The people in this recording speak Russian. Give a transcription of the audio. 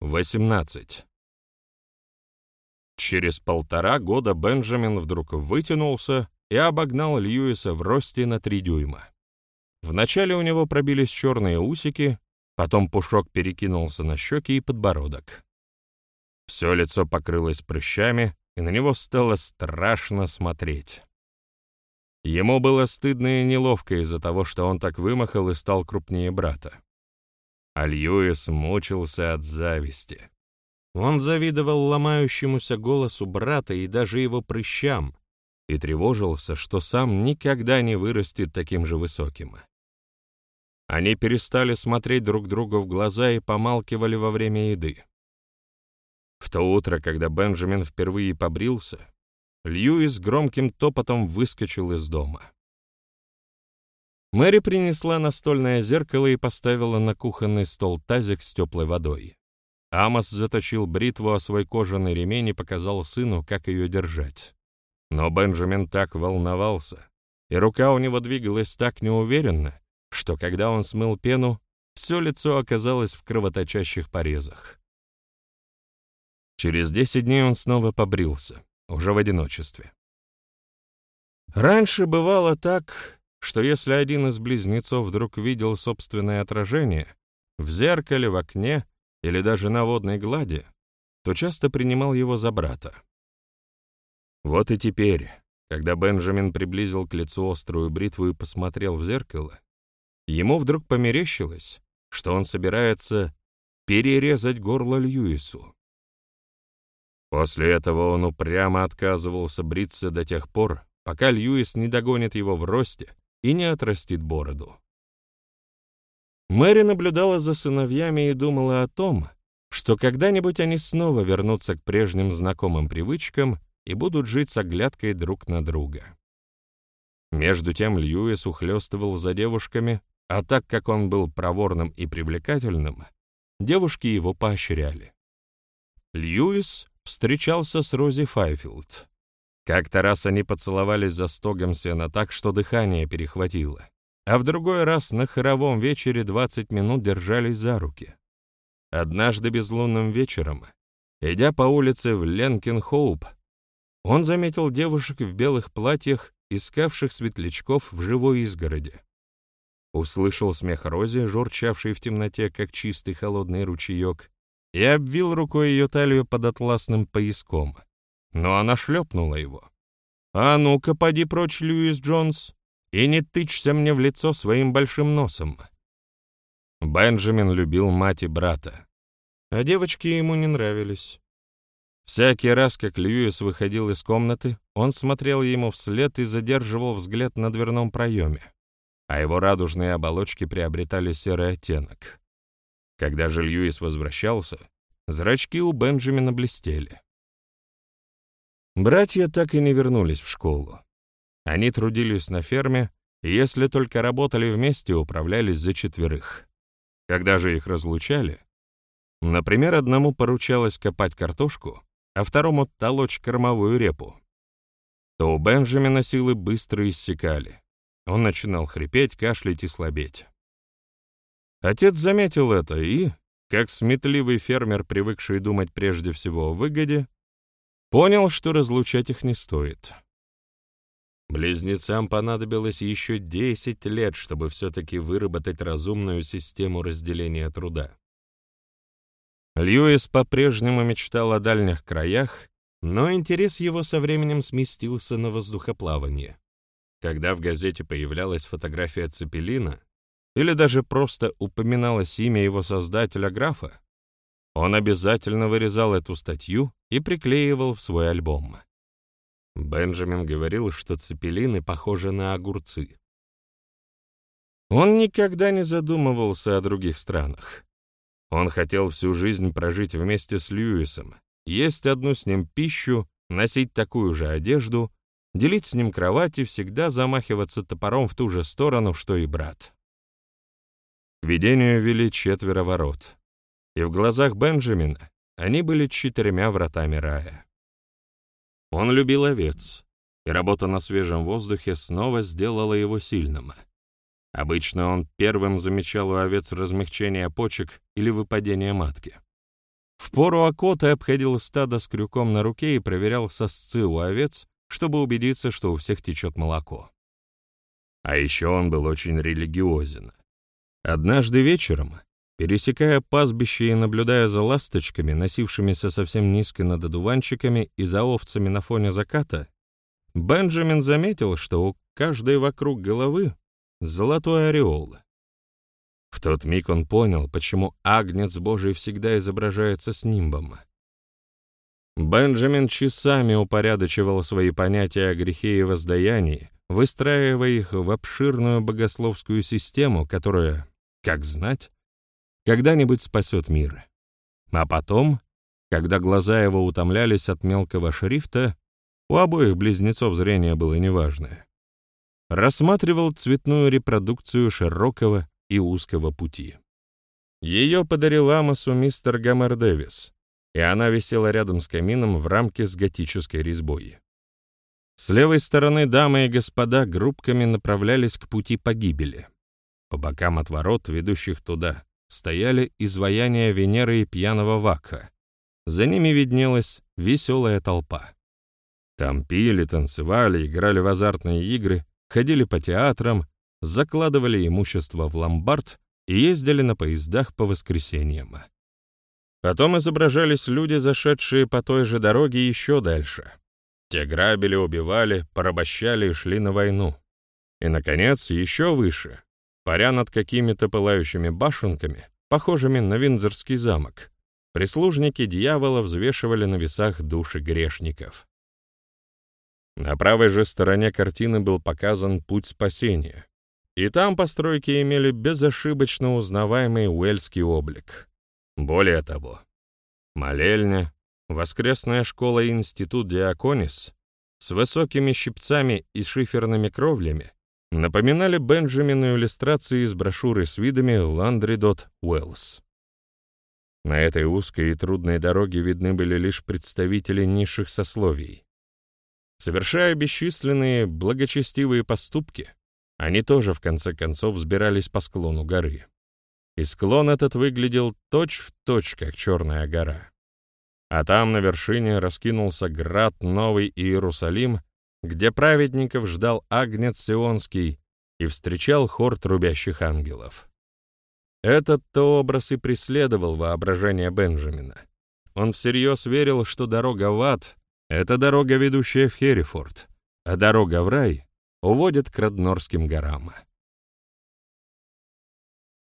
18. Через полтора года Бенджамин вдруг вытянулся и обогнал Льюиса в росте на три дюйма. Вначале у него пробились черные усики, потом пушок перекинулся на щеки и подбородок. Все лицо покрылось прыщами, и на него стало страшно смотреть. Ему было стыдно и неловко из-за того, что он так вымахал и стал крупнее брата. А Льюис мучился от зависти. Он завидовал ломающемуся голосу брата и даже его прыщам, и тревожился, что сам никогда не вырастет таким же высоким. Они перестали смотреть друг другу в глаза и помалкивали во время еды. В то утро, когда Бенджамин впервые побрился, Льюис громким топотом выскочил из дома. Мэри принесла настольное зеркало и поставила на кухонный стол тазик с теплой водой. Амос заточил бритву о свой кожаный ремень и показал сыну, как ее держать. Но Бенджамин так волновался, и рука у него двигалась так неуверенно, что когда он смыл пену, все лицо оказалось в кровоточащих порезах. Через десять дней он снова побрился, уже в одиночестве. Раньше бывало так, что если один из близнецов вдруг видел собственное отражение в зеркале, в окне или даже на водной глади, то часто принимал его за брата. Вот и теперь, когда Бенджамин приблизил к лицу острую бритву и посмотрел в зеркало, ему вдруг померещилось, что он собирается перерезать горло Льюису. После этого он упрямо отказывался бриться до тех пор, пока Льюис не догонит его в росте и не отрастит бороду. Мэри наблюдала за сыновьями и думала о том, что когда-нибудь они снова вернутся к прежним знакомым привычкам и будут жить с оглядкой друг на друга. Между тем Льюис ухлёстывал за девушками, а так как он был проворным и привлекательным, девушки его поощряли. Льюис встречался с Рози Файфилд. Как-то раз они поцеловались за стогом сена так, что дыхание перехватило а в другой раз на хоровом вечере 20 минут держались за руки. Однажды безлунным вечером, идя по улице в Ленкин-Хоуп, он заметил девушек в белых платьях, искавших светлячков в живой изгороди. Услышал смех Рози, журчавший в темноте, как чистый холодный ручеек, и обвил рукой ее талию под атласным пояском. Но она шлепнула его. «А ну-ка, поди прочь, Льюис Джонс!» и не тычься мне в лицо своим большим носом. Бенджамин любил мать и брата, а девочки ему не нравились. Всякий раз, как Льюис выходил из комнаты, он смотрел ему вслед и задерживал взгляд на дверном проеме, а его радужные оболочки приобретали серый оттенок. Когда же Льюис возвращался, зрачки у Бенджамина блестели. Братья так и не вернулись в школу. Они трудились на ферме, и если только работали вместе, управлялись за четверых. Когда же их разлучали, например, одному поручалось копать картошку, а второму толочь кормовую репу, то у Бенджамина силы быстро иссякали. Он начинал хрипеть, кашлять и слабеть. Отец заметил это и, как сметливый фермер, привыкший думать прежде всего о выгоде, понял, что разлучать их не стоит. Близнецам понадобилось еще 10 лет, чтобы все-таки выработать разумную систему разделения труда. Льюис по-прежнему мечтал о дальних краях, но интерес его со временем сместился на воздухоплавание. Когда в газете появлялась фотография Цепелина, или даже просто упоминалось имя его создателя графа, он обязательно вырезал эту статью и приклеивал в свой альбом. Бенджамин говорил, что цепелины похожи на огурцы. Он никогда не задумывался о других странах. Он хотел всю жизнь прожить вместе с Льюисом, есть одну с ним пищу, носить такую же одежду, делить с ним кровать и всегда замахиваться топором в ту же сторону, что и брат. К видению вели четверо ворот, и в глазах Бенджамина они были четырьмя вратами рая. Он любил овец, и работа на свежем воздухе снова сделала его сильным. Обычно он первым замечал у овец размягчение почек или выпадение матки. В пору окоты обходил стадо с крюком на руке и проверял сосцы у овец, чтобы убедиться, что у всех течет молоко. А еще он был очень религиозен. Однажды вечером, пересекая пастбище и наблюдая за ласточками, носившимися совсем низко над одуванчиками и за овцами на фоне заката, Бенджамин заметил, что у каждой вокруг головы золотой ореол. В тот миг он понял, почему Агнец Божий всегда изображается с нимбом. Бенджамин часами упорядочивал свои понятия о грехе и воздаянии, выстраивая их в обширную богословскую систему, которая, как знать, когда-нибудь спасет мир. А потом, когда глаза его утомлялись от мелкого шрифта, у обоих близнецов зрение было неважное, рассматривал цветную репродукцию широкого и узкого пути. Ее подарил Амосу мистер Гомер Дэвис, и она висела рядом с камином в рамке с готической резьбой. С левой стороны дамы и господа группками направлялись к пути погибели. По бокам от ворот, ведущих туда, стояли изваяния Венеры и пьяного Вакха. За ними виднелась веселая толпа. Там пили, танцевали, играли в азартные игры, ходили по театрам, закладывали имущество в ломбард и ездили на поездах по воскресеньям. Потом изображались люди, зашедшие по той же дороге еще дальше. Те грабили, убивали, порабощали и шли на войну. И, наконец, еще выше, паря над какими-то пылающими башенками, похожими на Виндзорский замок, прислужники дьявола взвешивали на весах души грешников. На правой же стороне картины был показан путь спасения, и там постройки имели безошибочно узнаваемый уэльский облик. Более того, молельня, воскресная школа и институт Диаконис с высокими щипцами и шиферными кровлями напоминали Бенджамину иллюстрации из брошюры с видами Ландридот Уэллс. На этой узкой и трудной дороге видны были лишь представители низших сословий. Совершая бесчисленные благочестивые поступки, они тоже, в конце концов, взбирались по склону горы. И склон этот выглядел точь-в-точь, точь, как черная гора. А там на вершине раскинулся град Новый Иерусалим, где праведников ждал Агнец Сионский и встречал хор трубящих ангелов. Этот-то образ и преследовал воображение Бенджамина. Он всерьез верил, что дорога в ад — это дорога, ведущая в Херрифорд, а дорога в рай уводит к Роднорским горам.